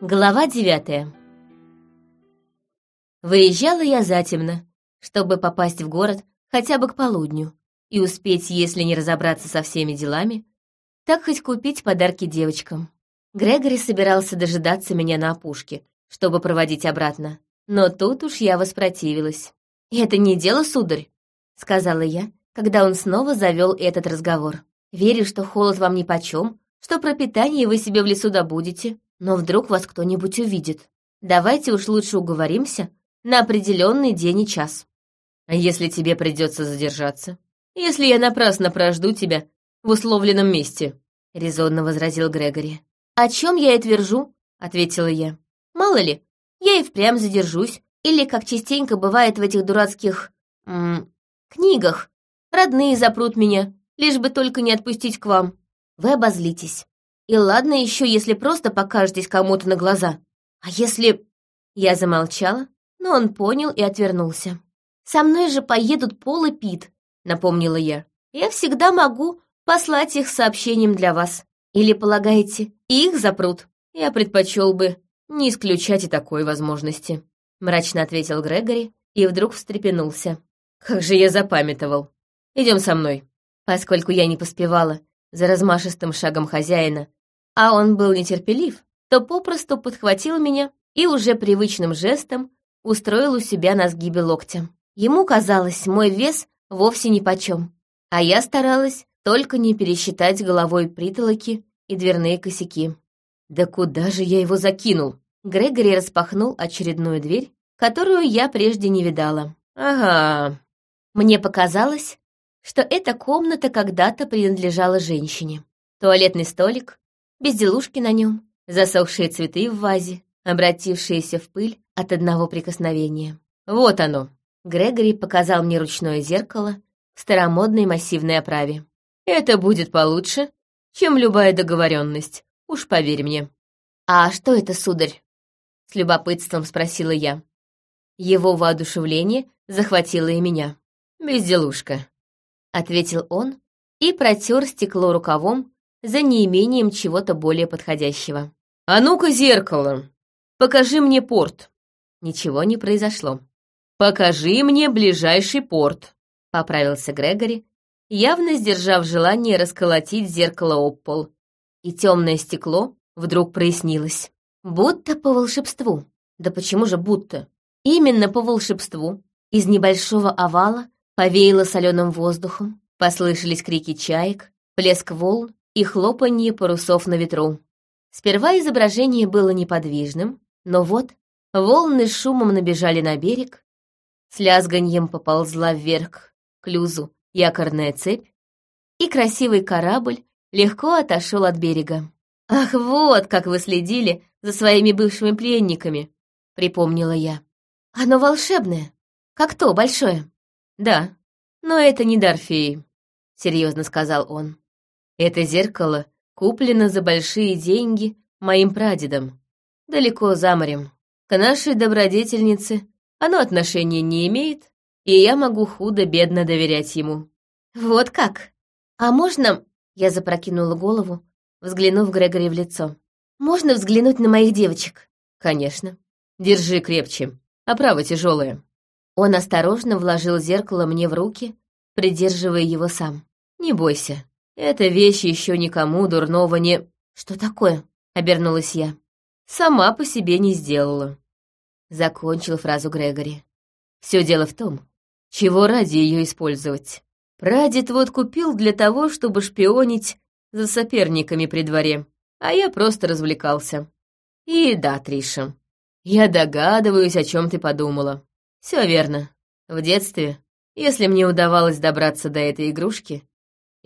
Глава девятая. Выезжала я затемно, чтобы попасть в город хотя бы к полудню и успеть, если не разобраться со всеми делами, так хоть купить подарки девочкам. Грегори собирался дожидаться меня на опушке, чтобы проводить обратно. Но тут уж я воспротивилась. «Это не дело, сударь», — сказала я, когда он снова завел этот разговор. «Верю, что холод вам нипочем, что пропитание вы себе в лесу добудете, но вдруг вас кто-нибудь увидит. Давайте уж лучше уговоримся на определенный день и час. А если тебе придется задержаться? Если я напрасно прожду тебя в условленном месте?» — резонно возразил Грегори. «О чем я и твержу?» — ответила я. «Мало ли, я и впрямь задержусь, или, как частенько бывает в этих дурацких... М книгах, родные запрут меня, лишь бы только не отпустить к вам. Вы обозлитесь. И ладно еще, если просто покажетесь кому-то на глаза. А если...» Я замолчала, но он понял и отвернулся. «Со мной же поедут Пол и Пит», — напомнила я. «Я всегда могу послать их сообщением для вас. Или, полагаете, их запрут?» «Я предпочел бы не исключать и такой возможности», — мрачно ответил Грегори и вдруг встрепенулся. «Как же я запамятовал. Идем со мной». Поскольку я не поспевала за размашистым шагом хозяина, а он был нетерпелив, то попросту подхватил меня и уже привычным жестом устроил у себя на сгибе локтя. Ему казалось, мой вес вовсе ни почем, а я старалась только не пересчитать головой притолоки и дверные косяки. «Да куда же я его закинул?» Грегори распахнул очередную дверь, которую я прежде не видала. «Ага». Мне показалось, что эта комната когда-то принадлежала женщине. Туалетный столик, безделушки на нем, засохшие цветы в вазе, обратившиеся в пыль от одного прикосновения. «Вот оно!» Грегори показал мне ручное зеркало в старомодной массивной оправе. «Это будет получше, чем любая договоренность, уж поверь мне». «А что это, сударь?» — с любопытством спросила я. Его воодушевление захватило и меня. «Безделушка», — ответил он и протер стекло рукавом за неимением чего-то более подходящего. «А ну-ка, зеркало! Покажи мне порт!» Ничего не произошло. «Покажи мне ближайший порт», — поправился Грегори, явно сдержав желание расколотить зеркало об пол. И темное стекло вдруг прояснилось. Будто по волшебству. Да почему же будто? Именно по волшебству. Из небольшого овала повеяло соленым воздухом, послышались крики чаек, плеск волн и хлопанье парусов на ветру. Сперва изображение было неподвижным, но вот волны с шумом набежали на берег, с лязганьем поползла вверх к люзу якорная цепь, и красивый корабль легко отошел от берега. «Ах, вот как вы следили за своими бывшими пленниками!» — припомнила я. «Оно волшебное, как то большое». «Да, но это не дар феи», — серьезно сказал он. «Это зеркало куплено за большие деньги моим прадедом, далеко за морем. К нашей добродетельнице оно отношения не имеет, и я могу худо-бедно доверять ему». «Вот как? А можно...» — я запрокинула голову, взглянув Грегори в лицо. «Можно взглянуть на моих девочек?» «Конечно. Держи крепче. Оправа тяжелая». Он осторожно вложил зеркало мне в руки, придерживая его сам. «Не бойся. Эта вещь еще никому дурного не...» «Что такое?» — обернулась я. «Сама по себе не сделала». Закончил фразу Грегори. Все дело в том, чего ради ее использовать. Прадед вот купил для того, чтобы шпионить за соперниками при дворе, а я просто развлекался. И да, Триша, я догадываюсь, о чем ты подумала. Все верно. В детстве, если мне удавалось добраться до этой игрушки,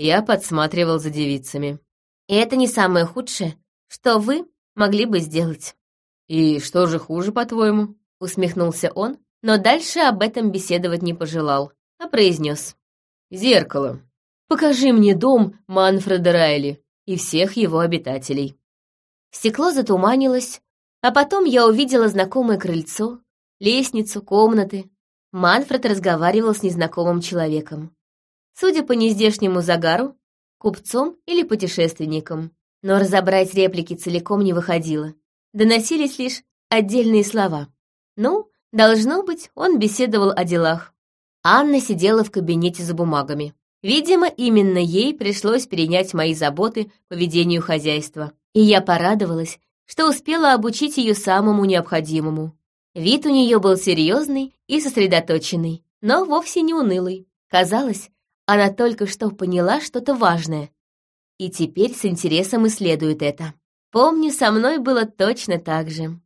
я подсматривал за девицами. И это не самое худшее, что вы могли бы сделать. «И что же хуже, по-твоему?» — усмехнулся он, но дальше об этом беседовать не пожелал, а произнес. «Зеркало. Покажи мне дом Манфреда Райли и всех его обитателей». Стекло затуманилось, а потом я увидела знакомое крыльцо, лестницу, комнаты. Манфред разговаривал с незнакомым человеком. Судя по нездешнему загару, купцом или путешественником. Но разобрать реплики целиком не выходило. доносились лишь отдельные слова. Ну, должно быть, он беседовал о делах. Анна сидела в кабинете за бумагами. Видимо, именно ей пришлось перенять мои заботы по ведению хозяйства. И я порадовалась, что успела обучить ее самому необходимому. Вид у нее был серьезный и сосредоточенный, но вовсе не унылый. Казалось, она только что поняла что-то важное. И теперь с интересом исследует это. Помню, со мной было точно так же.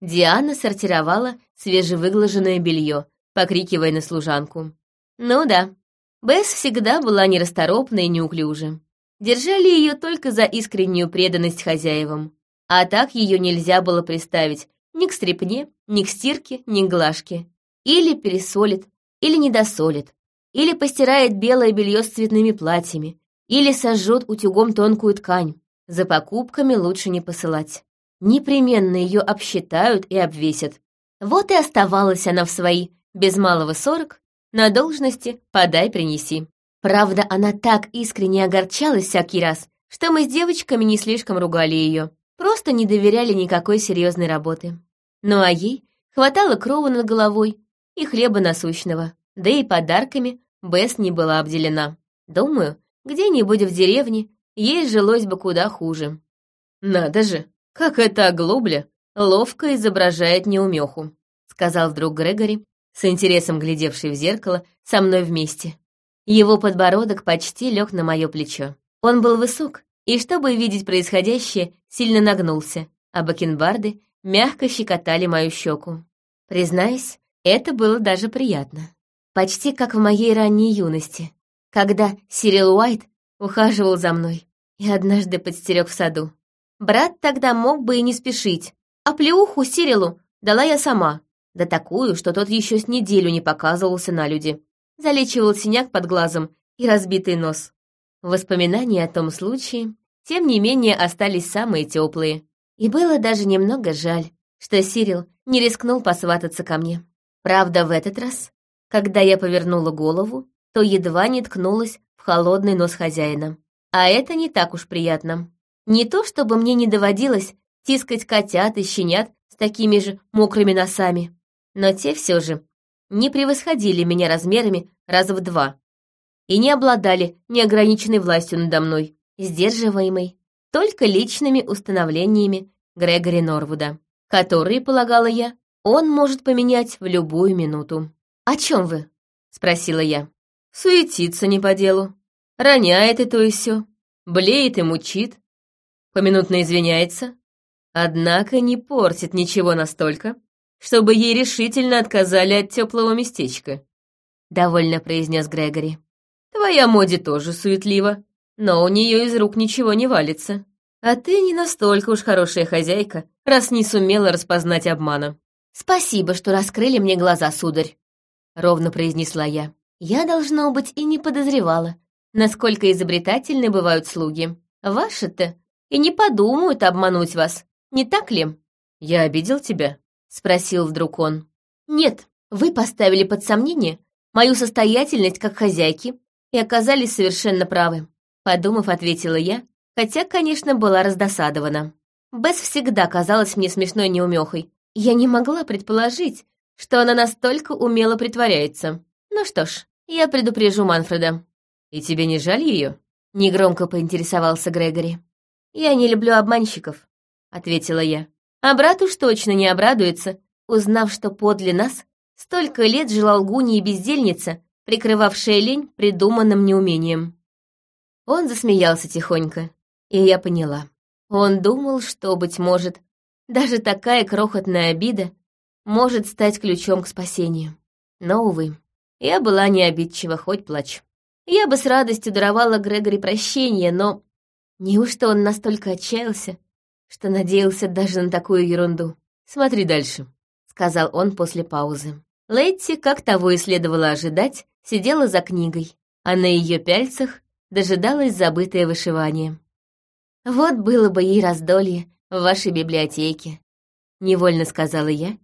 Диана сортировала свежевыглаженное белье, покрикивая на служанку. Ну да, Бесс всегда была нерасторопна и неуклюжа. Держали ее только за искреннюю преданность хозяевам. А так ее нельзя было приставить ни к стрепне, ни к стирке, ни к глажке. Или пересолит, или недосолит, или постирает белое белье с цветными платьями, или сожжет утюгом тонкую ткань. За покупками лучше не посылать. Непременно ее обсчитают и обвесят. Вот и оставалась она в свои, без малого сорок, на должности «подай, принеси». Правда, она так искренне огорчалась всякий раз, что мы с девочками не слишком ругали ее, просто не доверяли никакой серьезной работы. Ну а ей хватало крова над головой и хлеба насущного, да и подарками Бесс не была обделена. Думаю, где-нибудь в деревне ей жилось бы куда хуже. «Надо же, как эта оглобля ловко изображает неумеху», сказал вдруг Грегори, с интересом глядевший в зеркало со мной вместе. Его подбородок почти лег на мое плечо. Он был высок, и, чтобы видеть происходящее, сильно нагнулся, а бакенбарды мягко щекотали мою щеку. Признаюсь, это было даже приятно. Почти как в моей ранней юности, когда Сирил Уайт ухаживал за мной и однажды подстерег в саду. Брат тогда мог бы и не спешить, а плеуху Сирилу дала я сама, да такую, что тот еще с неделю не показывался на люди. Залечивал синяк под глазом и разбитый нос. Воспоминания о том случае, тем не менее, остались самые теплые. И было даже немного жаль, что Сирил не рискнул посвататься ко мне. Правда, в этот раз, когда я повернула голову, то едва не ткнулась в холодный нос хозяина. А это не так уж приятно. Не то, чтобы мне не доводилось тискать котят и щенят с такими же мокрыми носами но те все же не превосходили меня размерами раза в два и не обладали неограниченной властью надо мной, сдерживаемой только личными установлениями Грегори Норвуда, которые, полагала я, он может поменять в любую минуту. «О чем вы?» — спросила я. «Суетится не по делу. Роняет и то и все. Блеет и мучит. Поминутно извиняется. Однако не портит ничего настолько, чтобы ей решительно отказали от теплого местечка», — довольно произнес Грегори. «Твоя Моди тоже суетлива, но у нее из рук ничего не валится. А ты не настолько уж хорошая хозяйка, раз не сумела распознать обмана». «Спасибо, что раскрыли мне глаза, сударь», — ровно произнесла я. «Я, должно быть, и не подозревала, насколько изобретательны бывают слуги. Ваши-то и не подумают обмануть вас, не так ли?» «Я обидел тебя?» — спросил вдруг он. «Нет, вы поставили под сомнение мою состоятельность как хозяйки и оказались совершенно правы», — подумав, ответила я, хотя, конечно, была раздосадована. Бесс всегда казалась мне смешной неумехой. Я не могла предположить, что она настолько умело притворяется. Ну что ж, я предупрежу Манфреда. «И тебе не жаль ее?» — негромко поинтересовался Грегори. «Я не люблю обманщиков», — ответила я. А брат уж точно не обрадуется, узнав, что подле нас столько лет жила лгунья и бездельница, прикрывавшая лень придуманным неумением. Он засмеялся тихонько, и я поняла. Он думал, что, быть может, даже такая крохотная обида может стать ключом к спасению. Но, увы, я была не обидчива, хоть плачь. Я бы с радостью даровала Грегори прощение, но неужто он настолько отчаялся, что надеялся даже на такую ерунду. «Смотри дальше», — сказал он после паузы. Летти, как того и следовало ожидать, сидела за книгой, а на ее пяльцах дожидалось забытое вышивание. «Вот было бы ей раздолье в вашей библиотеке», — невольно сказала я,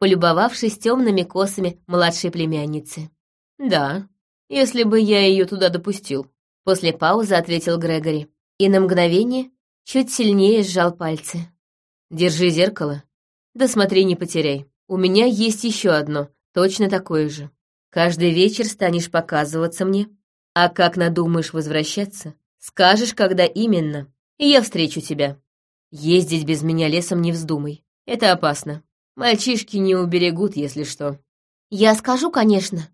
полюбовавшись темными косами младшей племянницы. «Да, если бы я ее туда допустил», — после паузы ответил Грегори. И на мгновение чуть сильнее сжал пальцы. Держи зеркало. Да смотри, не потеряй. У меня есть еще одно, точно такое же. Каждый вечер станешь показываться мне, а как надумаешь возвращаться, скажешь, когда именно, и я встречу тебя. Ездить без меня лесом не вздумай. Это опасно. Мальчишки не уберегут, если что. Я скажу, конечно.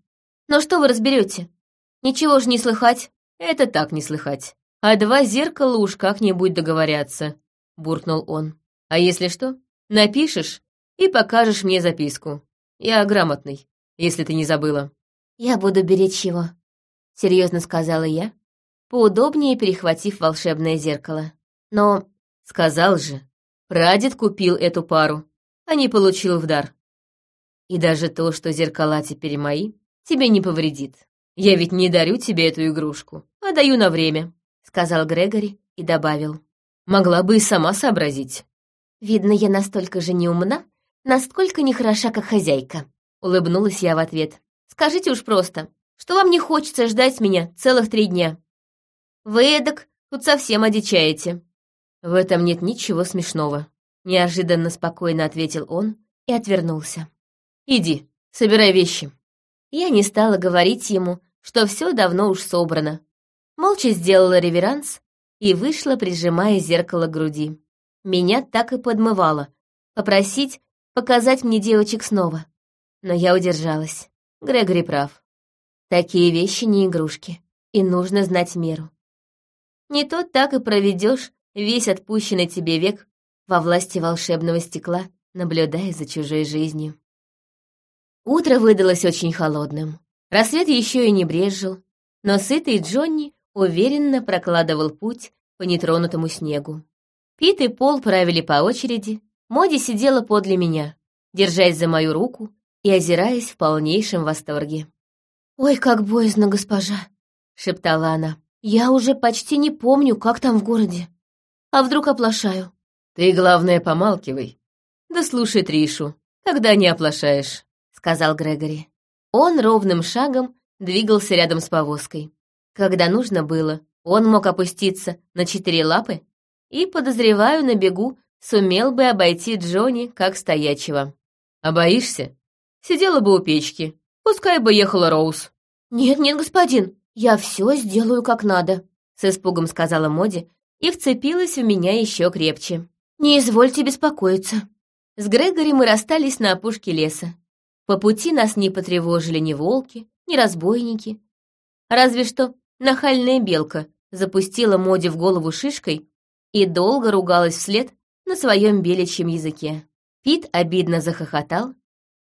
Но что вы разберете? Ничего ж не слыхать. Это так не слыхать. А два зеркала уж как-нибудь договорятся, буркнул он. А если что, напишешь и покажешь мне записку. Я грамотный, если ты не забыла. Я буду беречь его, серьезно сказала я, поудобнее перехватив волшебное зеркало. Но, сказал же, прадед купил эту пару, а не получил в дар. И даже то, что зеркала теперь мои, тебе не повредит. Я ведь не дарю тебе эту игрушку, а даю на время», — сказал Грегори и добавил. «Могла бы и сама сообразить». «Видно, я настолько же не умна, насколько не хороша, как хозяйка», — улыбнулась я в ответ. «Скажите уж просто, что вам не хочется ждать меня целых три дня? Вы эдак тут совсем одичаете». «В этом нет ничего смешного», — неожиданно спокойно ответил он и отвернулся. «Иди, собирай вещи». Я не стала говорить ему, что все давно уж собрано. Молча сделала реверанс и вышла, прижимая зеркало к груди. Меня так и подмывало. Попросить показать мне девочек снова. Но я удержалась. Грегори прав. Такие вещи не игрушки, и нужно знать меру. Не то так и проведешь весь отпущенный тебе век во власти волшебного стекла, наблюдая за чужой жизнью. Утро выдалось очень холодным. Рассвет еще и не брезжил, но сытый Джонни уверенно прокладывал путь по нетронутому снегу. Пит и Пол правили по очереди, Моди сидела подле меня, держась за мою руку и озираясь в полнейшем восторге. «Ой, как боязно, госпожа!» — шептала она. «Я уже почти не помню, как там в городе. А вдруг оплошаю?» «Ты, главное, помалкивай. Да слушай Тришу, тогда не оплошаешь» сказал Грегори. Он ровным шагом двигался рядом с повозкой. Когда нужно было, он мог опуститься на четыре лапы и, подозреваю, на бегу сумел бы обойти Джонни как стоячего. «А боишься? Сидела бы у печки. Пускай бы ехала Роуз». «Нет-нет, господин, я все сделаю как надо», — с испугом сказала Моди и вцепилась в меня еще крепче. «Не извольте беспокоиться». С Грегори мы расстались на опушке леса. По пути нас не потревожили ни волки, ни разбойники. Разве что нахальная белка запустила Моде в голову шишкой и долго ругалась вслед на своем беличьем языке. Пит обидно захохотал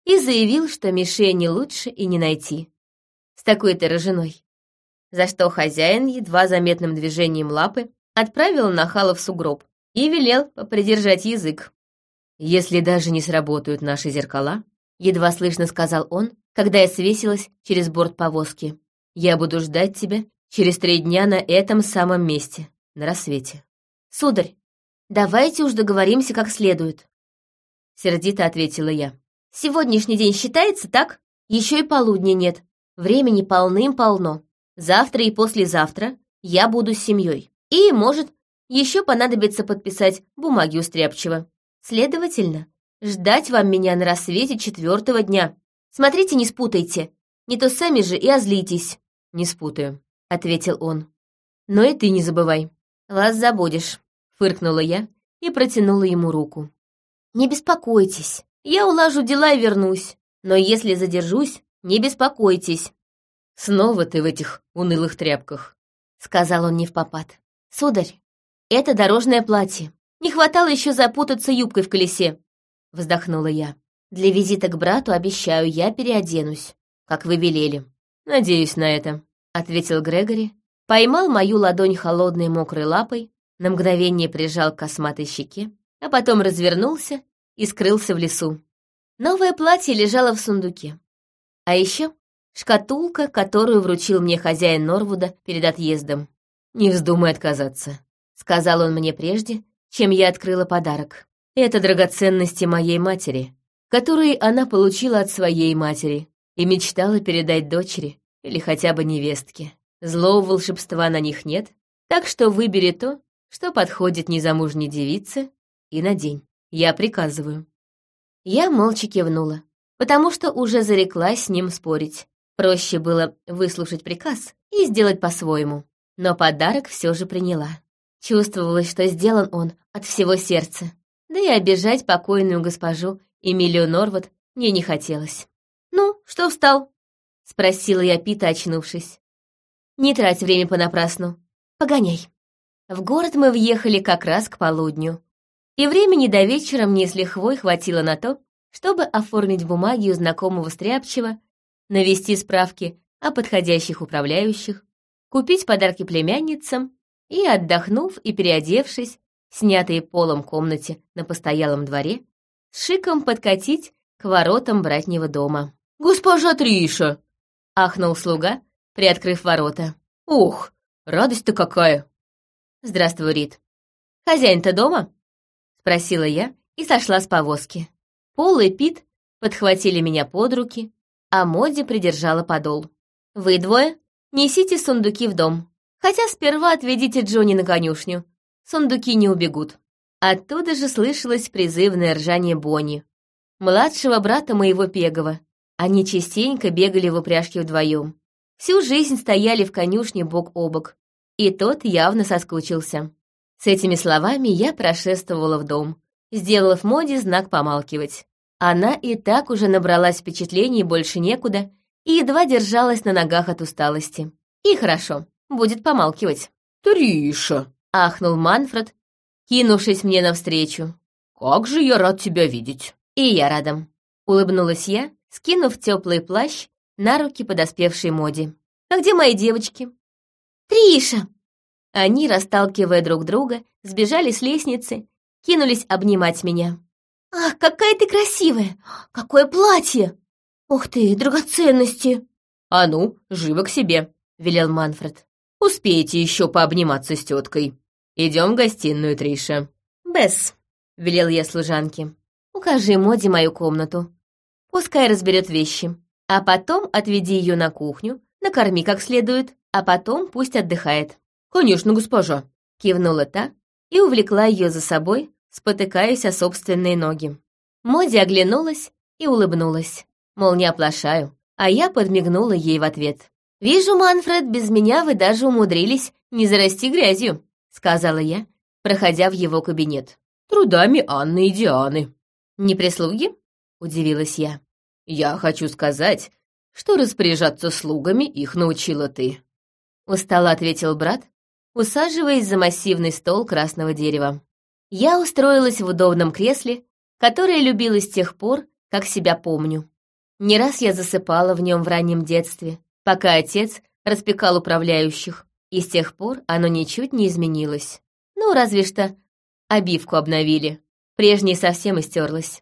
и заявил, что мишени лучше и не найти. С такой-то роженой. За что хозяин едва заметным движением лапы отправил нахала в сугроб и велел попридержать язык. Если даже не сработают наши зеркала, едва слышно сказал он, когда я свесилась через борт повозки. «Я буду ждать тебя через три дня на этом самом месте, на рассвете». «Сударь, давайте уж договоримся как следует», — сердито ответила я. «Сегодняшний день считается так? Еще и полудня нет. Времени полным-полно. Завтра и послезавтра я буду с семьей. И, может, еще понадобится подписать бумаги у Стряпчего. Следовательно, Ждать вам меня на рассвете четвертого дня. Смотрите, не спутайте. Не то сами же и озлитесь». «Не спутаю», — ответил он. «Но и ты не забывай». «Вас забудешь», — фыркнула я и протянула ему руку. «Не беспокойтесь, я улажу дела и вернусь. Но если задержусь, не беспокойтесь». «Снова ты в этих унылых тряпках», — сказал он не в попад. «Сударь, это дорожное платье. Не хватало еще запутаться юбкой в колесе. — вздохнула я. «Для визита к брату, обещаю, я переоденусь, как вы велели». «Надеюсь на это», — ответил Грегори, поймал мою ладонь холодной мокрой лапой, на мгновение прижал к косматой щеке, а потом развернулся и скрылся в лесу. Новое платье лежало в сундуке. А еще шкатулка, которую вручил мне хозяин Норвуда перед отъездом. «Не вздумай отказаться», — сказал он мне прежде, чем я открыла подарок. Это драгоценности моей матери, которые она получила от своей матери и мечтала передать дочери или хотя бы невестке. Злого волшебства на них нет, так что выбери то, что подходит незамужней девице, и надень. Я приказываю». Я молча кивнула, потому что уже зареклась с ним спорить. Проще было выслушать приказ и сделать по-своему. Но подарок все же приняла. Чувствовалось, что сделан он от всего сердца. Да и обижать покойную госпожу Эмилию Норвуд мне не хотелось. «Ну, что встал?» — спросила я Пита, очнувшись. «Не трать время понапрасну. Погоняй». В город мы въехали как раз к полудню. И времени до вечера мне с лихвой хватило на то, чтобы оформить бумаги у знакомого Стряпчева, навести справки о подходящих управляющих, купить подарки племянницам и, отдохнув и переодевшись, снятые полом комнате на постоялом дворе, с шиком подкатить к воротам братнего дома. «Госпожа Триша!» — ахнул слуга, приоткрыв ворота. «Ох, радость-то какая!» «Здравствуй, Рит. Хозяин-то дома?» — спросила я и сошла с повозки. Пол и Пит подхватили меня под руки, а Моди придержала подол. «Вы двое несите сундуки в дом, хотя сперва отведите Джонни на конюшню. Сундуки не убегут». Оттуда же слышалось призывное ржание Бонни, младшего брата моего Пегова. Они частенько бегали в упряжке вдвоем. Всю жизнь стояли в конюшне бок о бок, и тот явно соскучился. С этими словами я прошествовала в дом, сделав Моди знак помалкивать. Она и так уже набралась впечатлений больше некуда и едва держалась на ногах от усталости. И хорошо, будет помалкивать. «Триша!» — ахнул Манфред, кинувшись мне навстречу. «Как же я рад тебя видеть!» «И я радом!» — улыбнулась я, скинув теплый плащ на руки подоспевшей Моди. «А где мои девочки?» «Триша!» Они, расталкивая друг друга, сбежали с лестницы, кинулись обнимать меня. «Ах, какая ты красивая! Какое платье! Ух ты, драгоценности!» «А ну, живо к себе!» — велел Манфред. «Успейте еще пообниматься с теткой. Идем в гостиную, Триша». «Бесс», — велел я служанке, — «укажи Моди мою комнату. Пускай разберет вещи, а потом отведи ее на кухню, накорми как следует, а потом пусть отдыхает». «Конечно, госпожа», — кивнула та и увлекла ее за собой, спотыкаясь о собственные ноги. Моди оглянулась и улыбнулась, мол, не оплошаю, а я подмигнула ей в ответ. «Вижу, Манфред, без меня вы даже умудрились не зарасти грязью», — сказала я, проходя в его кабинет. «Трудами Анны и Дианы». «Не прислуги?» — удивилась я. «Я хочу сказать, что распоряжаться слугами их научила ты», — устало ответил брат, усаживаясь за массивный стол красного дерева. Я устроилась в удобном кресле, которое любила с тех пор, как себя помню. Не раз я засыпала в нем в раннем детстве, пока отец распекал управляющих, и с тех пор оно ничуть не изменилось. Ну, разве что обивку обновили. Прежней совсем истерлась.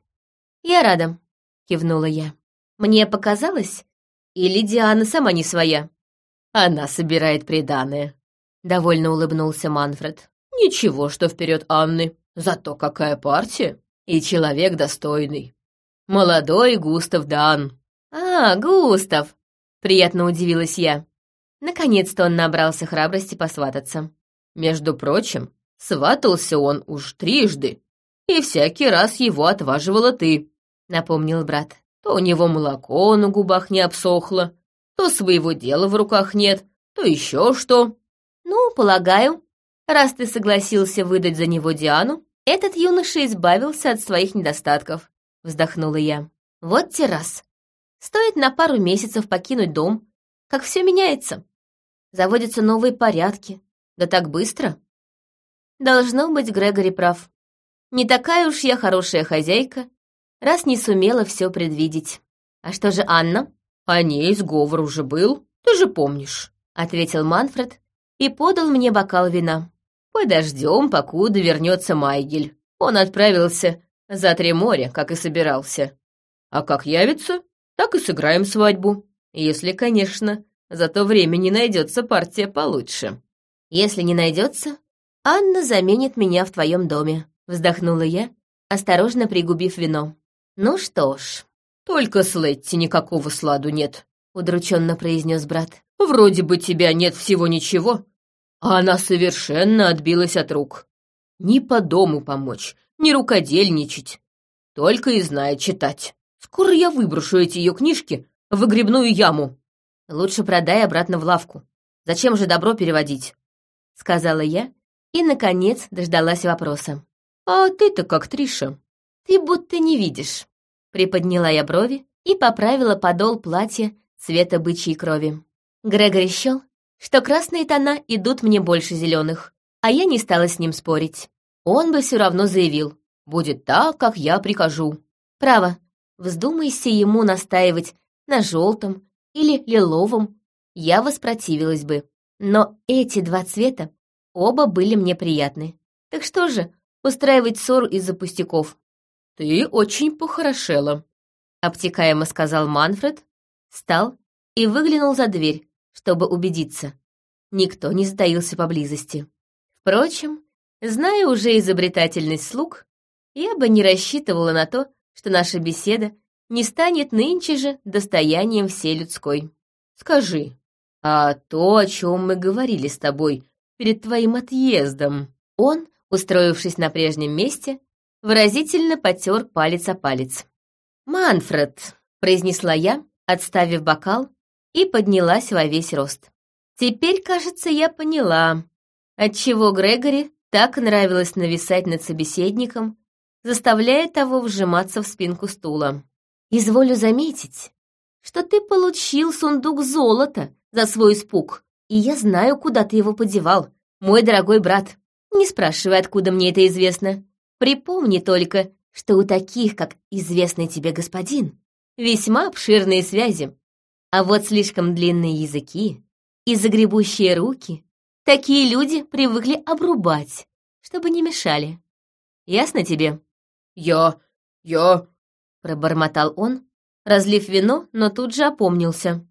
«Я рада», — кивнула я. «Мне показалось? Или Диана сама не своя?» «Она собирает приданое», — довольно улыбнулся Манфред. «Ничего, что вперед Анны. Зато какая партия и человек достойный. Молодой Густав Дан». «А, Густав!» — приятно удивилась я. Наконец-то он набрался храбрости посвататься. Между прочим, сватался он уж трижды, и всякий раз его отваживала ты, — напомнил брат. То у него молоко на губах не обсохло, то своего дела в руках нет, то еще что. Ну, полагаю, раз ты согласился выдать за него Диану, этот юноша избавился от своих недостатков, — вздохнула я. Вот те раз. Стоит на пару месяцев покинуть дом, как все меняется. Заводятся новые порядки. Да так быстро. Должно быть, Грегори прав. Не такая уж я хорошая хозяйка, раз не сумела все предвидеть. А что же Анна? О ней сговор уже был, ты же помнишь, ответил Манфред и подал мне бокал вина. Подождем, покуда вернется Майгель. Он отправился за три моря, как и собирался. А как явится, так и сыграем свадьбу. Если, конечно, за то время не найдется партия получше. Если не найдется, Анна заменит меня в твоем доме, вздохнула я, осторожно пригубив вино. Ну что ж. Только с Летти никакого сладу нет, удрученно произнес брат. Вроде бы тебя нет всего ничего, а она совершенно отбилась от рук. Ни по дому помочь, не рукодельничать, только и знает читать. Скоро я выброшу эти ее книжки в выгребную яму. Лучше продай обратно в лавку. Зачем же добро переводить?» — сказала я и, наконец, дождалась вопроса. «А ты-то как, Триша?» «Ты будто не видишь». Приподняла я брови и поправила подол платья цвета бычьей крови. Грегори счел, что красные тона идут мне больше зеленых, а я не стала с ним спорить. Он бы все равно заявил, будет так, как я прикажу. Право, вздумайся ему настаивать на желтом или лиловом, я воспротивилась бы. Но эти два цвета оба были мне приятны. Так что же, устраивать ссору из-за пустяков? «Ты очень похорошела», — обтекаемо сказал Манфред, встал и выглянул за дверь, чтобы убедиться. Никто не затаился поблизости. Впрочем, зная уже изобретательность слуг, я бы не рассчитывала на то, что наша беседа не станет нынче же достоянием всей людской. Скажи, а то, о чем мы говорили с тобой перед твоим отъездом? Он, устроившись на прежнем месте, выразительно потер палец о палец. «Манфред», — произнесла я, отставив бокал, и поднялась во весь рост. Теперь, кажется, я поняла, отчего Грегори так нравилось нависать над собеседником, заставляя того вжиматься в спинку стула. «Изволю заметить, что ты получил сундук золота за свой испуг, и я знаю, куда ты его подевал, мой дорогой брат. Не спрашивай, откуда мне это известно. Припомни только, что у таких, как известный тебе господин, весьма обширные связи. А вот слишком длинные языки и загребущие руки такие люди привыкли обрубать, чтобы не мешали. Ясно тебе? Я... я... Пробормотал он, разлив вино, но тут же опомнился.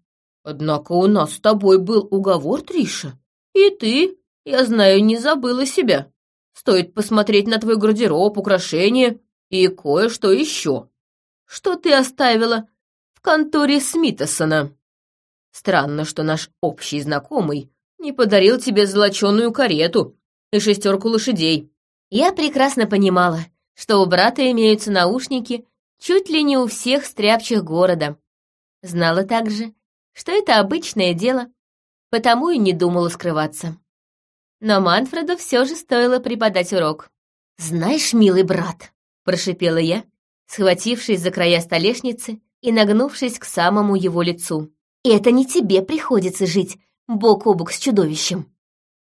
Однако у нас с тобой был уговор, Триша. И ты, я знаю, не забыла себя. Стоит посмотреть на твой гардероб, украшения и кое-что еще. Что ты оставила в конторе Смитосона? Странно, что наш общий знакомый не подарил тебе золоченую карету и шестерку лошадей. Я прекрасно понимала, что у брата имеются наушники чуть ли не у всех стряпчих города. Знала также, что это обычное дело, потому и не думала скрываться. Но Манфреду все же стоило преподать урок. «Знаешь, милый брат», — прошипела я, схватившись за края столешницы и нагнувшись к самому его лицу. «Это не тебе приходится жить бок о бок с чудовищем.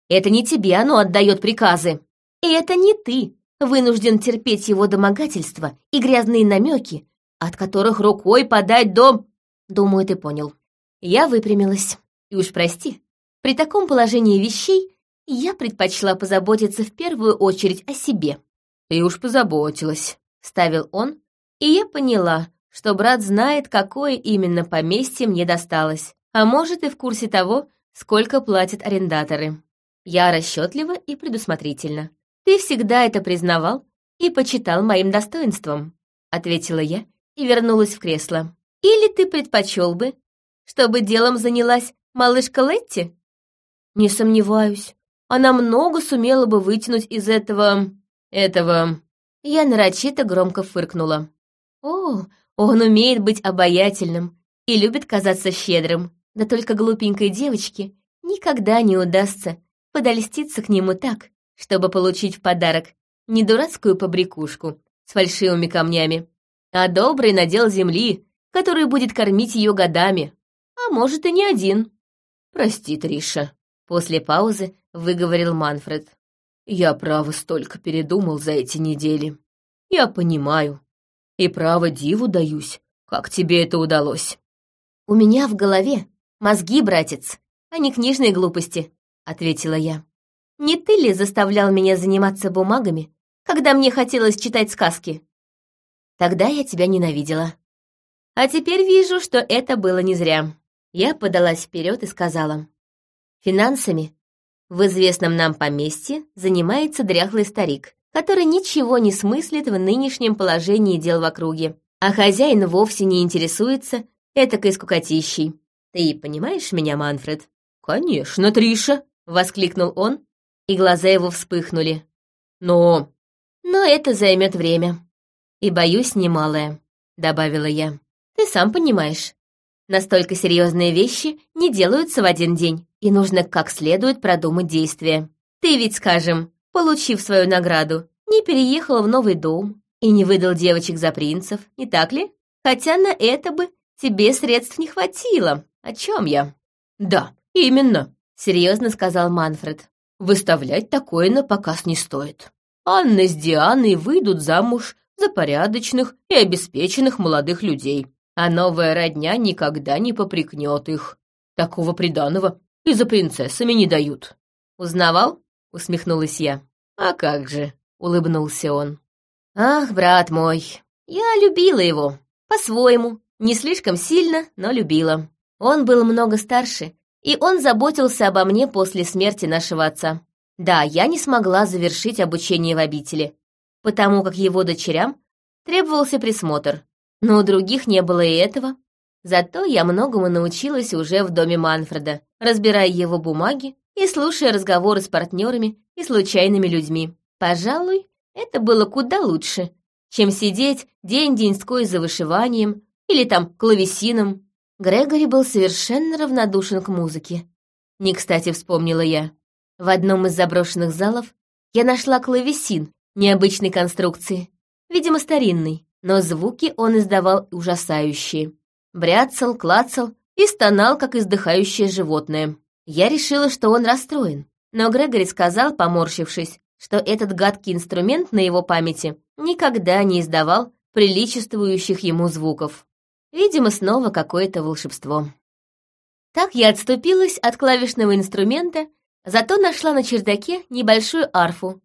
Это не тебе оно отдает приказы. И это не ты вынужден терпеть его домогательства и грязные намеки, от которых рукой подать дом. Думаю, ты понял. Я выпрямилась. И уж прости, при таком положении вещей я предпочла позаботиться в первую очередь о себе. «Ты уж позаботилась», — ставил он, и я поняла, что брат знает, какое именно поместье мне досталось, а может и в курсе того, сколько платят арендаторы. Я расчетлива и предусмотрительна. Ты всегда это признавал и почитал моим достоинством, ответила я и вернулась в кресло. Или ты предпочел бы, чтобы делом занялась малышка Летти? Не сомневаюсь, она много сумела бы вытянуть из этого... этого... Я нарочито громко фыркнула. О, он умеет быть обаятельным и любит казаться щедрым. Да только глупенькой девочке никогда не удастся подольститься к нему так, чтобы получить в подарок не дурацкую побрякушку с фальшивыми камнями, а добрый надел земли, который будет кормить ее годами, а может и не один. Прости, Триша, После паузы выговорил Манфред. «Я, право, столько передумал за эти недели. Я понимаю. И право диву даюсь, как тебе это удалось». «У меня в голове мозги, братец, а не книжные глупости», — ответила я. «Не ты ли заставлял меня заниматься бумагами, когда мне хотелось читать сказки? Тогда я тебя ненавидела. А теперь вижу, что это было не зря». Я подалась вперед и сказала. Финансами в известном нам поместье занимается дряхлый старик, который ничего не смыслит в нынешнем положении дел в округе, а хозяин вовсе не интересуется этакой скукотищей. Ты понимаешь меня, Манфред? «Конечно, Триша!» — воскликнул он, и глаза его вспыхнули. «Но Но это займет время. И, боюсь, немалое», — добавила я. «Ты сам понимаешь, настолько серьезные вещи не делаются в один день, и нужно как следует продумать действия. Ты ведь, скажем, получив свою награду, не переехал в новый дом и не выдал девочек за принцев, не так ли? Хотя на это бы тебе средств не хватило. О чем я?» «Да, именно», — серьезно сказал Манфред. «Выставлять такое на показ не стоит. Анна с Дианой выйдут замуж за порядочных и обеспеченных молодых людей, а новая родня никогда не попрекнет их. Такого приданого и за принцессами не дают. «Узнавал?» — усмехнулась я. «А как же?» — улыбнулся он. «Ах, брат мой, я любила его. По-своему. Не слишком сильно, но любила. Он был много старше, и он заботился обо мне после смерти нашего отца. Да, я не смогла завершить обучение в обители, потому как его дочерям требовался присмотр. Но у других не было и этого. Зато я многому научилась уже в доме Манфреда, разбирая его бумаги и слушая разговоры с партнерами и случайными людьми. Пожалуй, это было куда лучше, чем сидеть день-деньской за вышиванием или там клавесином. Грегори был совершенно равнодушен к музыке. Не кстати вспомнила я. В одном из заброшенных залов я нашла клавесин необычной конструкции, видимо, старинный, но звуки он издавал ужасающие. Бряцал, клацал и стонал, как издыхающее животное. Я решила, что он расстроен, но Грегори сказал, поморщившись, что этот гадкий инструмент на его памяти никогда не издавал приличествующих ему звуков. Видимо, снова какое-то волшебство. Так я отступилась от клавишного инструмента, зато нашла на чердаке небольшую арфу,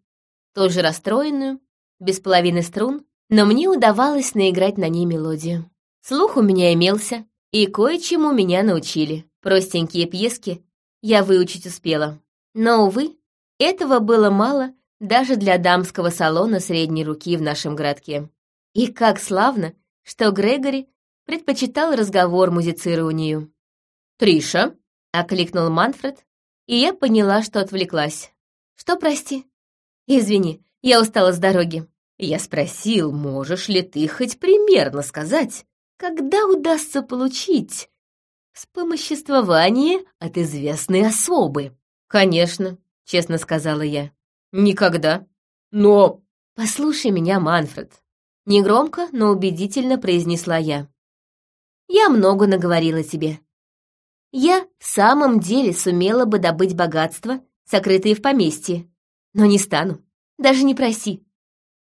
тоже расстроенную, без половины струн, но мне удавалось наиграть на ней мелодию. Слух у меня имелся, и кое-чему меня научили. Простенькие пьески я выучить успела. Но, увы, этого было мало даже для дамского салона средней руки в нашем городке. И как славно, что Грегори предпочитал разговор музицированию. «Триша?» — окликнул Манфред, и я поняла, что отвлеклась. «Что, прости?» «Извини, я устала с дороги». Я спросил, можешь ли ты хоть примерно сказать, когда удастся получить вспомоществование от известной особы. «Конечно», — честно сказала я. «Никогда. Но...» «Послушай меня, Манфред», — негромко, но убедительно произнесла я. «Я много наговорила тебе. Я в самом деле сумела бы добыть богатство, сокрытые в поместье, но не стану. Даже не проси.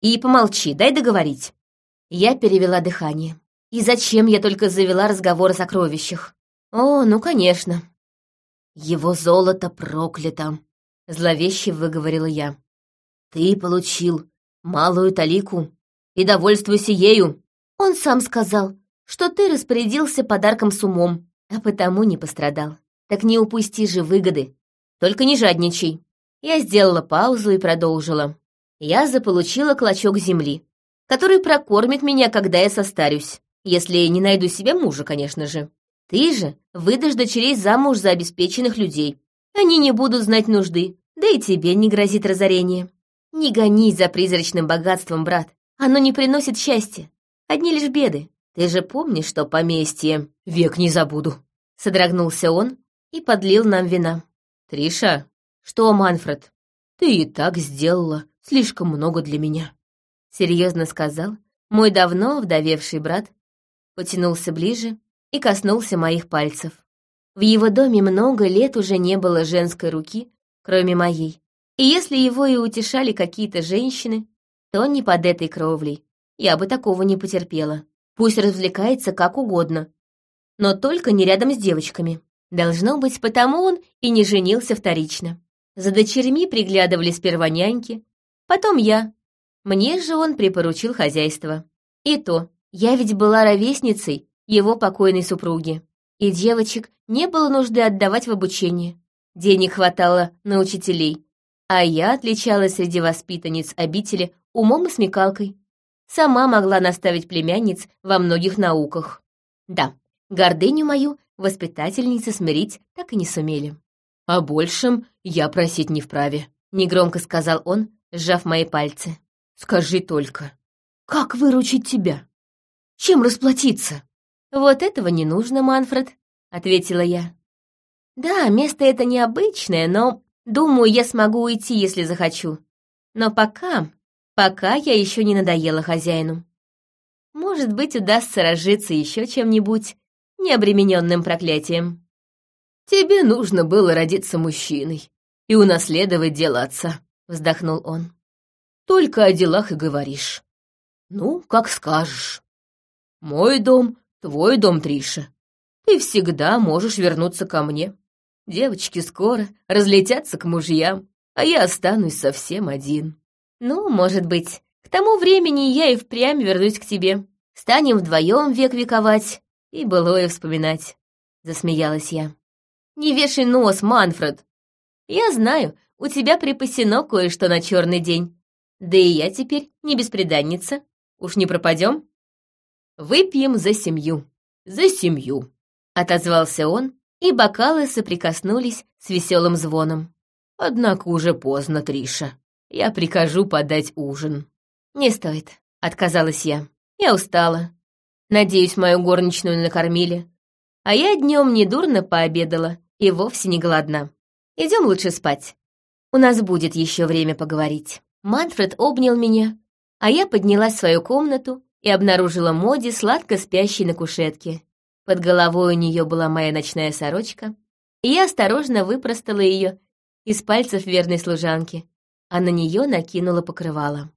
И помолчи, дай договорить. Я перевела дыхание. И зачем я только завела разговор о сокровищах? О, ну, конечно. Его золото проклято, зловеще выговорила я. Ты получил малую талику и довольствуйся ею. Он сам сказал, что ты распорядился подарком с умом, а потому не пострадал. Так не упусти же выгоды, только не жадничай. Я сделала паузу и продолжила. Я заполучила клочок земли, который прокормит меня, когда я состарюсь, если не найду себе мужа, конечно же. Ты же выдашь дочерей замуж за обеспеченных людей. Они не будут знать нужды, да и тебе не грозит разорение. Не гонись за призрачным богатством, брат. Оно не приносит счастья. Одни лишь беды. Ты же помнишь, что поместье... Век не забуду. Содрогнулся он и подлил нам вина. Триша, «Что, Манфред?» «Ты и так сделала слишком много для меня», — серьезно сказал мой давно вдовевший брат, потянулся ближе и коснулся моих пальцев. В его доме много лет уже не было женской руки, кроме моей. И если его и утешали какие-то женщины, то не под этой кровлей. Я бы такого не потерпела. Пусть развлекается как угодно, но только не рядом с девочками. Должно быть, потому он и не женился вторично. За дочерьми приглядывали сперва няньки, потом я. Мне же он припоручил хозяйство. И то, я ведь была ровесницей его покойной супруги. И девочек не было нужды отдавать в обучение. Денег хватало на учителей, а я отличалась среди воспитанниц обители умом и смекалкой. Сама могла наставить племянниц во многих науках. Да, гордыню мою воспитательницы смирить так и не сумели. «О большем я просить не вправе», — негромко сказал он, сжав мои пальцы. Скажи только, как выручить тебя? Чем расплатиться?» «Вот этого не нужно, Манфред», — ответила я. «Да, место это необычное, но, думаю, я смогу уйти, если захочу. Но пока, пока я еще не надоела хозяину. Может быть, удастся разжиться еще чем-нибудь, необремененным проклятием». «Тебе нужно было родиться мужчиной и унаследовать дело отца», — вздохнул он. «Только о делах и говоришь. Ну, как скажешь. Мой дом — твой дом, Триша. Ты всегда можешь вернуться ко мне. Девочки скоро разлетятся к мужьям, а я останусь совсем один». «Ну, может быть, к тому времени я и впрямь вернусь к тебе. Станем вдвоем век вековать и былое вспоминать», — засмеялась я. «Не вешай нос, Манфред. Я знаю, у тебя припасено кое-что на черный день. Да и я теперь не беспреданница. Уж не пропадем?» «Выпьем за семью, за семью», — отозвался он, и бокалы соприкоснулись с веселым звоном. «Однако уже поздно, Триша. Я прикажу подать ужин». «Не стоит», — отказалась я. «Я устала. Надеюсь, мою горничную накормили. А я днем недурно пообедала и вовсе не голодна. Идем лучше спать. У нас будет еще время поговорить». Манфред обнял меня, а я поднялась в свою комнату и обнаружила Моди, сладко спящей на кушетке. Под головой у нее была моя ночная сорочка, и я осторожно выпростала ее из пальцев верной служанки, а на нее накинула покрывало.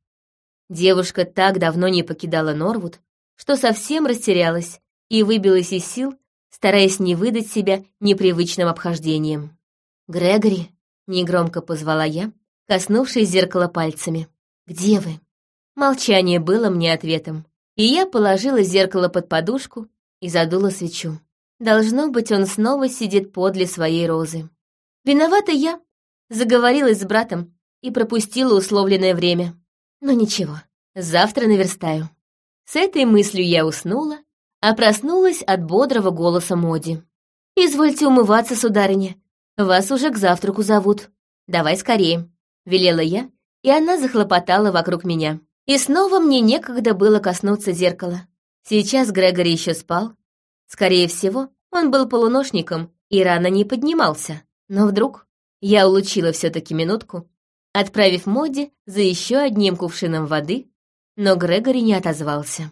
Девушка так давно не покидала Норвуд, что совсем растерялась и выбилась из сил, стараясь не выдать себя непривычным обхождением. «Грегори», — негромко позвала я, коснувшись зеркала пальцами, — «где вы?» Молчание было мне ответом, и я положила зеркало под подушку и задула свечу. Должно быть, он снова сидит подле своей розы. Виновата я, заговорилась с братом и пропустила условленное время. Но ничего, завтра наверстаю. С этой мыслью я уснула, а проснулась от бодрого голоса Моди. «Извольте умываться, сударыня. Вас уже к завтраку зовут. Давай скорее», — велела я, и она захлопотала вокруг меня. И снова мне некогда было коснуться зеркала. Сейчас Грегори еще спал. Скорее всего, он был полуношником и рано не поднимался. Но вдруг я улучила все-таки минутку, отправив Моди за еще одним кувшином воды, но Грегори не отозвался.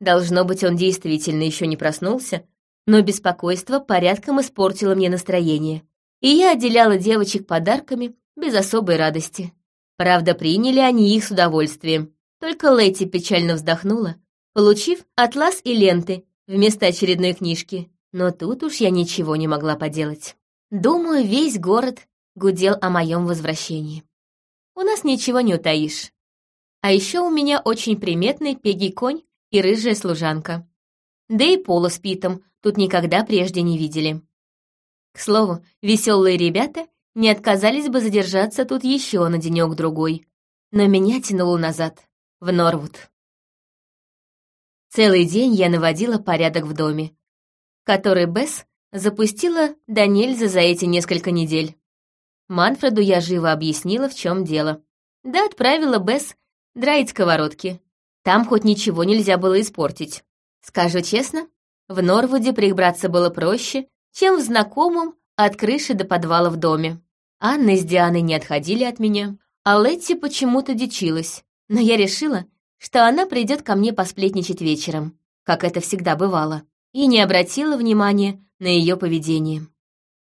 Должно быть, он действительно еще не проснулся, но беспокойство порядком испортило мне настроение, и я отделяла девочек подарками без особой радости. Правда, приняли они их с удовольствием. Только Лэти печально вздохнула, получив атлас и ленты вместо очередной книжки. Но тут уж я ничего не могла поделать. Думаю, весь город гудел о моем возвращении. У нас ничего не утаишь. А еще у меня очень приметный пегий конь и рыжая служанка. Да и Пола с Питом тут никогда прежде не видели. К слову, веселые ребята не отказались бы задержаться тут еще на денек-другой. Но меня тянуло назад в Норвуд. Целый день я наводила порядок в доме, который Бесс запустила до нельзя за эти несколько недель. Манфреду я живо объяснила, в чем дело. Да отправила Бесс драить сковородки. Там хоть ничего нельзя было испортить. Скажу честно, в Норвуде прибраться было проще, чем в знакомом от крыши до подвала в доме. Анна с Дианой не отходили от меня, а Летти почему-то дичилась но я решила, что она придет ко мне посплетничать вечером, как это всегда бывало, и не обратила внимания на ее поведение.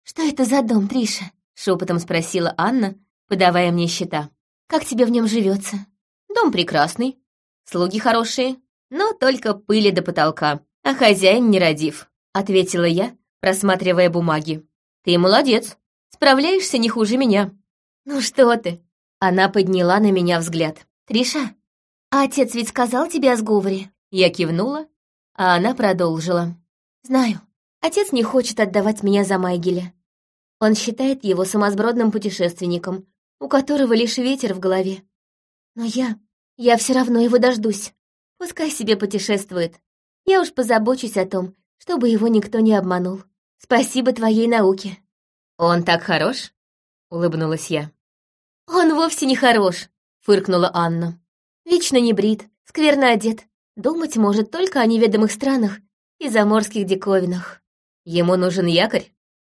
«Что это за дом, Триша?» — шепотом спросила Анна, подавая мне счета. «Как тебе в нем живется?» «Дом прекрасный, слуги хорошие, но только пыли до потолка, а хозяин не родив», — ответила я, просматривая бумаги. «Ты молодец, справляешься не хуже меня». «Ну что ты?» Она подняла на меня взгляд. «Триша, а отец ведь сказал тебе о сговоре?» Я кивнула, а она продолжила. «Знаю, отец не хочет отдавать меня за Майгеля. Он считает его сумасбродным путешественником, у которого лишь ветер в голове. Но я, я все равно его дождусь. Пускай себе путешествует. Я уж позабочусь о том, чтобы его никто не обманул. Спасибо твоей науке». «Он так хорош?» — улыбнулась я. «Он вовсе не хорош», фыркнула Анна. Вечно не брит, скверно одет. Думать может только о неведомых странах и заморских диковинах. Ему нужен якорь?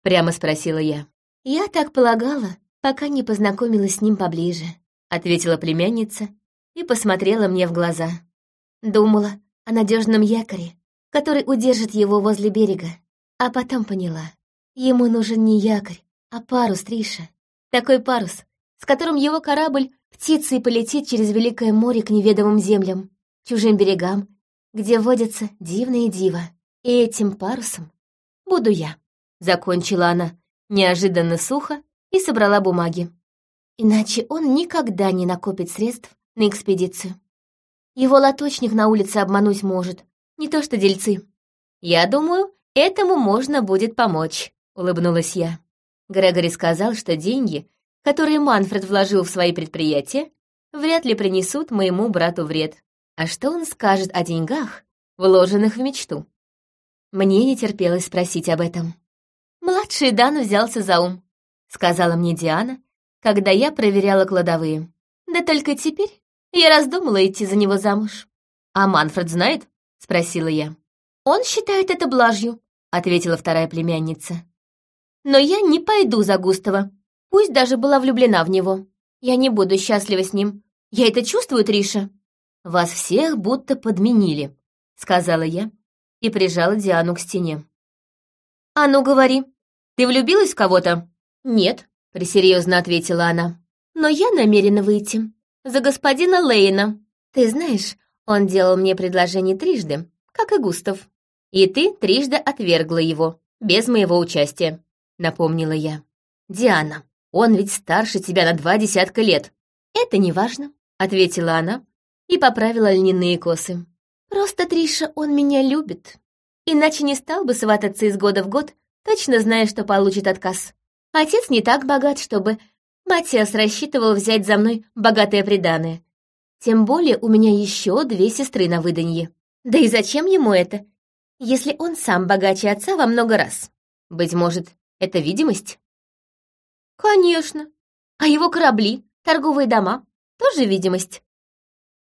Прямо спросила я. Я так полагала, пока не познакомилась с ним поближе, ответила племянница и посмотрела мне в глаза. Думала о надежном якоре, который удержит его возле берега, а потом поняла. Ему нужен не якорь, а парус Триша. Такой парус, с которым его корабль птицей полетит через Великое море к неведомым землям, чужим берегам, где водятся дивные дива. И этим парусом буду я. Закончила она неожиданно сухо и собрала бумаги. Иначе он никогда не накопит средств на экспедицию. Его лоточник на улице обмануть может, не то что дельцы. Я думаю, этому можно будет помочь, улыбнулась я. Грегори сказал, что деньги, которые Манфред вложил в свои предприятия, вряд ли принесут моему брату вред. А что он скажет о деньгах, вложенных в мечту? Мне не терпелось спросить об этом. «Младший Дан взялся за ум», — сказала мне Диана, когда я проверяла кладовые. «Да только теперь я раздумала идти за него замуж». «А Манфред знает?» — спросила я. «Он считает это блажью», — ответила вторая племянница. Но я не пойду за Густава. Пусть даже была влюблена в него. Я не буду счастлива с ним. Я это чувствую, Триша. Вас всех будто подменили, сказала я и прижала Диану к стене. А ну говори, ты влюбилась в кого-то? Нет, пресерьезно ответила она. Но я намерена выйти. За господина Лейна. Ты знаешь, он делал мне предложение трижды, как и Густав. И ты трижды отвергла его, без моего участия. — напомнила я. «Диана, он ведь старше тебя на два десятка лет». «Это не важно», — ответила она и поправила льняные косы. «Просто, Триша, он меня любит. Иначе не стал бы свататься из года в год, точно зная, что получит отказ. Отец не так богат, чтобы Матиас рассчитывал взять за мной богатое приданое. Тем более у меня еще две сестры на выданье. Да и зачем ему это, если он сам богаче отца во много раз? Быть может, это видимость? Конечно. А его корабли, торговые дома — тоже видимость.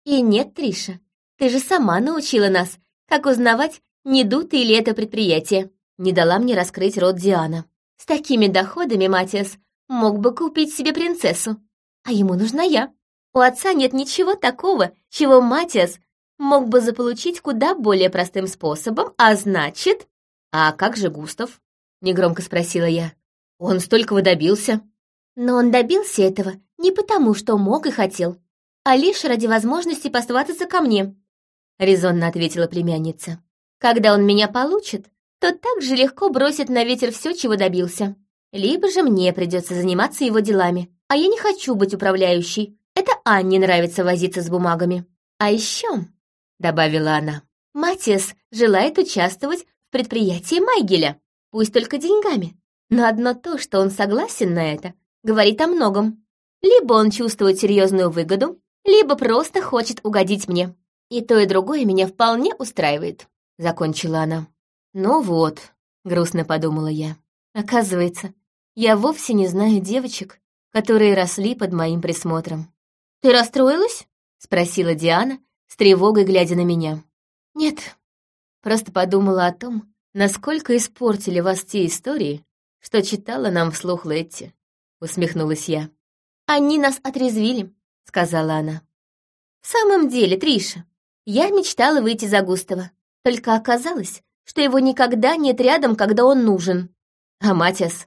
И нет, Триша, ты же сама научила нас, как узнавать, не дутое ли это предприятие. Не дала мне раскрыть рот Диана. С такими доходами Матиас мог бы купить себе принцессу. А ему нужна я. У отца нет ничего такого, чего Матиас мог бы заполучить куда более простым способом, а значит... А как же Густав? негромко спросила я. «Он столького добился». «Но он добился этого не потому, что мог и хотел, а лишь ради возможности посвататься ко мне», — резонно ответила племянница. «Когда он меня получит, то так же легко бросит на ветер все, чего добился. Либо же мне придется заниматься его делами, а я не хочу быть управляющей. Это Анне нравится возиться с бумагами. А еще, — добавила она, — Матиас желает участвовать в предприятии Майгеля. Пусть только деньгами. Но одно то, что он согласен на это, говорит о многом. Либо он чувствует серьезную выгоду, либо просто хочет угодить мне. И то, и другое меня вполне устраивает», — закончила она. «Ну вот», — грустно подумала я. «Оказывается, я вовсе не знаю девочек, которые росли под моим присмотром». «Ты расстроилась?» — спросила Диана, с тревогой глядя на меня. «Нет, просто подумала о том, насколько испортили вас те истории, что читала нам вслух Летти», — усмехнулась я. «Они нас отрезвили», — сказала она. «В самом деле, Триша, я мечтала выйти за Густава, только оказалось, что его никогда нет рядом, когда он нужен. А Матиас,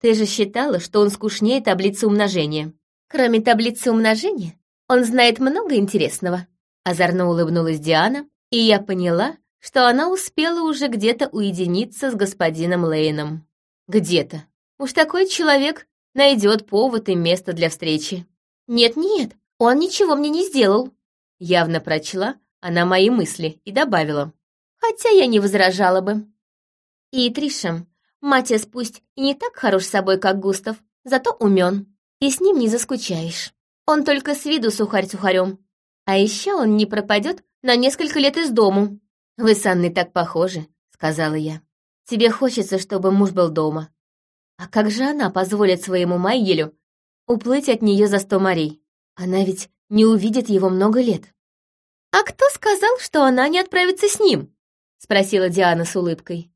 ты же считала, что он скучнее таблицы умножения. Кроме таблицы умножения, он знает много интересного». Озорно улыбнулась Диана, и я поняла, что она успела уже где-то уединиться с господином Лейном. Где-то. Уж такой человек найдет повод и место для встречи. «Нет-нет, он ничего мне не сделал», — явно прочла она мои мысли и добавила. «Хотя я не возражала бы». «И Триша, Матиас пусть и не так хорош собой, как Густав, зато умен, и с ним не заскучаешь. Он только с виду сухарь сухарем. А еще он не пропадет на несколько лет из дому. «Вы с Анной так похожи», — сказала я. «Тебе хочется, чтобы муж был дома. А как же она позволит своему Майгелю уплыть от нее за сто морей? Она ведь не увидит его много лет. «А кто сказал, что она не отправится с ним?» — спросила Диана с улыбкой.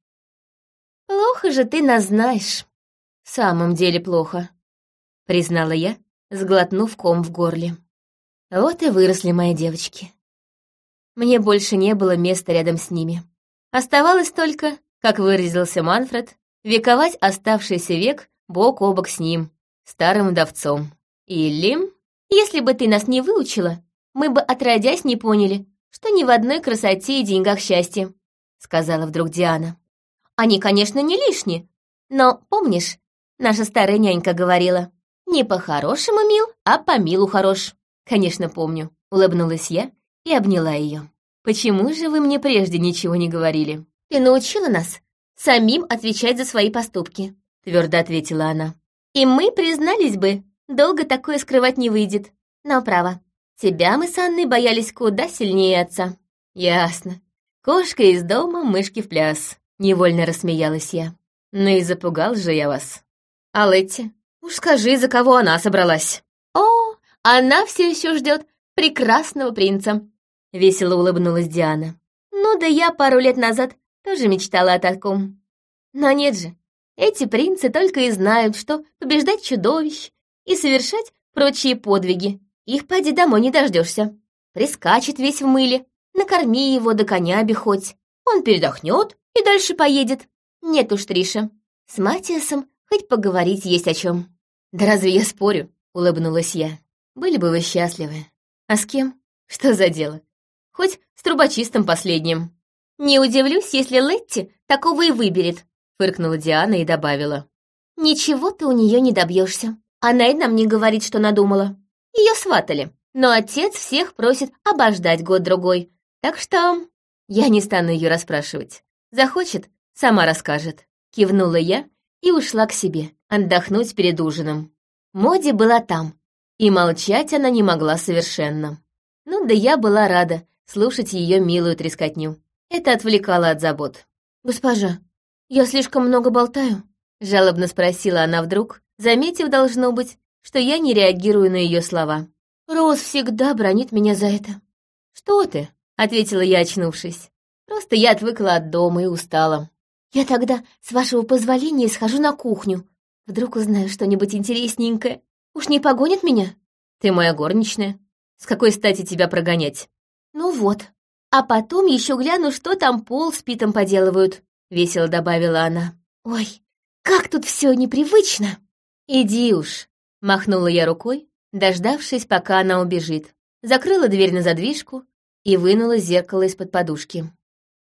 «Плохо же ты нас знаешь». «В самом деле плохо», — признала я, сглотнув ком в горле. Вот и выросли мои девочки. Мне больше не было места рядом с ними. Оставалось только, как выразился Манфред, вековать оставшийся век бок о бок с ним, старым вдовцом. Или, если бы ты нас не выучила, мы бы отродясь не поняли, что ни в одной красоте и деньгах счастье, сказала вдруг Диана. Они, конечно, не лишние, но, помнишь, наша старая нянька говорила, не по-хорошему мил, а по милу хорош. Конечно, помню, улыбнулась я и обняла ее. Почему же вы мне прежде ничего не говорили? Ты научила нас самим отвечать за свои поступки, твердо ответила она. И мы признались бы, долго такое скрывать не выйдет. Но право, тебя мы с Анной боялись куда сильнее отца. Ясно. Кошка из дома, мышки в пляс. Невольно рассмеялась я. Ну и запугал же я вас. А Летти, уж скажи, за кого она собралась. О, она все еще ждет прекрасного принца. Весело улыбнулась Диана. Ну да я пару лет назад тоже мечтала о таком. Но нет же, эти принцы только и знают, что побеждать чудовищ и совершать прочие подвиги. Их поди домой не дождешься. Прискачет весь в мыле, накорми его до коня обиходь. Он передохнет и дальше поедет. Нет уж, Триша, с Матиасом хоть поговорить есть о чем. Да разве я спорю? Улыбнулась я. Были бы вы счастливы. А с кем? Что за дело? Хоть с трубочистом последним. Не удивлюсь, если Летти такого и выберет, фыркнула Диана и добавила. Ничего ты у нее не добьешься. Она и нам не говорит, что надумала. Ее сватали. Но отец всех просит обождать год-другой. Так что я не стану ее расспрашивать. Захочет, сама расскажет. Кивнула я и ушла к себе, отдохнуть перед ужином. Моди была там, и молчать она не могла совершенно. Ну да я была рада слушать ее милую трескотню. Это отвлекало от забот. «Госпожа, я слишком много болтаю?» — жалобно спросила она вдруг, заметив, должно быть, что я не реагирую на ее слова. «Роз всегда бронит меня за это». «Что ты?» — ответила я, очнувшись. «Просто я отвыкла от дома и устала». «Я тогда, с вашего позволения, схожу на кухню. Вдруг узнаю что-нибудь интересненькое. Уж не погонит меня?» «Ты моя горничная. С какой стати тебя прогонять?» «Ну вот. А потом еще гляну, что там пол с Питом поделывают», — весело добавила она. «Ой, как тут все непривычно!» «Иди уж», — махнула я рукой, дождавшись, пока она убежит. Закрыла дверь на задвижку и вынула зеркало из-под подушки.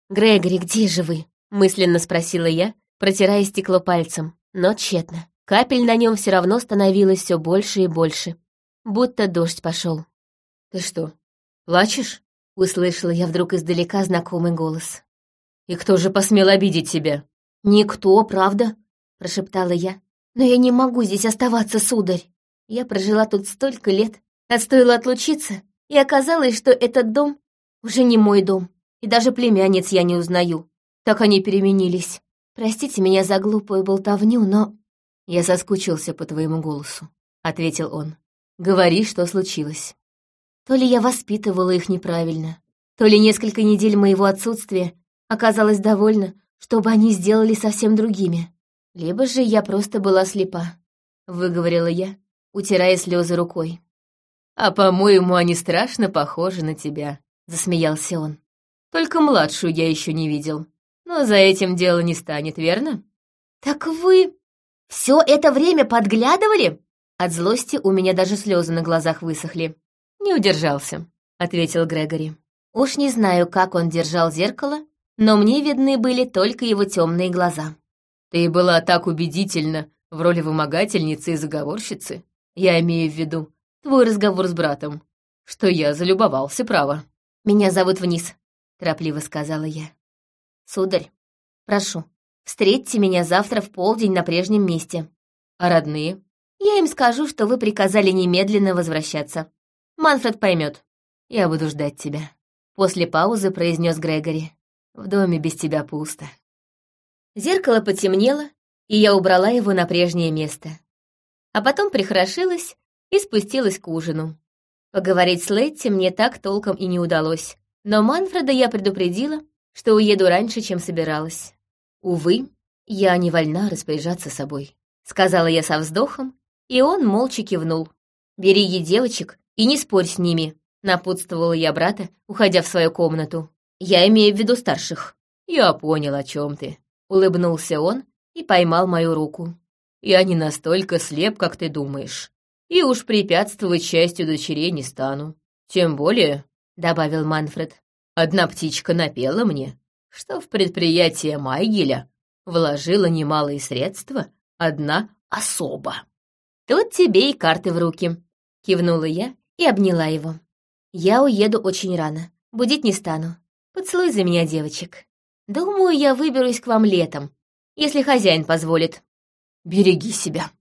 «Грегори, где же вы?» — мысленно спросила я, протирая стекло пальцем, но тщетно. Капель на нем все равно становилось все больше и больше, будто дождь пошел. «Ты что, плачешь?» — услышала я вдруг издалека знакомый голос. «И кто же посмел обидеть тебя?» «Никто, правда?» — прошептала я. «Но я не могу здесь оставаться, сударь. Я прожила тут столько лет, а стоило отлучиться, и оказалось, что этот дом уже не мой дом, и даже племянниц я не узнаю. Так они переменились. Простите меня за глупую болтовню, но...» «Я соскучился по твоему голосу», — ответил он. «Говори, что случилось». То ли я воспитывала их неправильно, то ли несколько недель моего отсутствия оказалось довольно, чтобы они сделали совсем другими. Либо же я просто была слепа, — выговорила я, утирая слезы рукой. «А, по-моему, они страшно похожи на тебя», — засмеялся он. «Только младшую я еще не видел. Но за этим дело не станет, верно?» «Так вы все это время подглядывали?» От злости у меня даже слезы на глазах высохли. «Не удержался», — ответил Грегори. Уж не знаю, как он держал зеркало, но мне видны были только его темные глаза. «Ты была так убедительна в роли вымогательницы и заговорщицы. Я имею в виду твой разговор с братом, что я залюбовался, право». «Меня зовут Вниз», — торопливо сказала я. «Сударь, прошу, встретьте меня завтра в полдень на прежнем месте. А родные?» «Я им скажу, что вы приказали немедленно возвращаться. Манфред поймет. Я буду ждать тебя. После паузы произнес Грегори. В доме без тебя пусто. Зеркало потемнело, и я убрала его на прежнее место. А потом прихорошилась и спустилась к ужину. Поговорить с Летти мне так толком и не удалось. Но Манфреда я предупредила, что уеду раньше, чем собиралась. Увы, я не вольна распоряжаться собой. Сказала я со вздохом, и он молча кивнул. «Береги девочек и не спорь с ними», — напутствовала я брата, уходя в свою комнату. «Я имею в виду старших». «Я понял, о чем ты», — улыбнулся он и поймал мою руку. «Я не настолько слеп, как ты думаешь и уж препятствовать счастью дочерей не стану. Тем более, — добавил Манфред, — одна птичка напела мне, что в предприятие Майгеля вложила немалые средства одна особа. «Тут тебе и карты в руки», — кивнула я и обняла его. «Я уеду очень рано, будить не стану. Поцелуй за меня девочек. Думаю, я выберусь к вам летом, если хозяин позволит». «Береги себя»,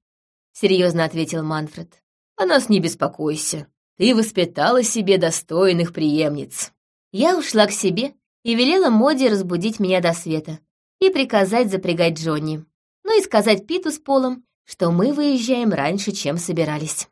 серьезно ответил Манфред. «О нас не беспокойся. Ты воспитала себе достойных преемниц». Я ушла к себе и велела Моди разбудить меня до света и приказать запрягать Джонни. Ну и сказать Питу с Полом, что мы выезжаем раньше, чем собирались.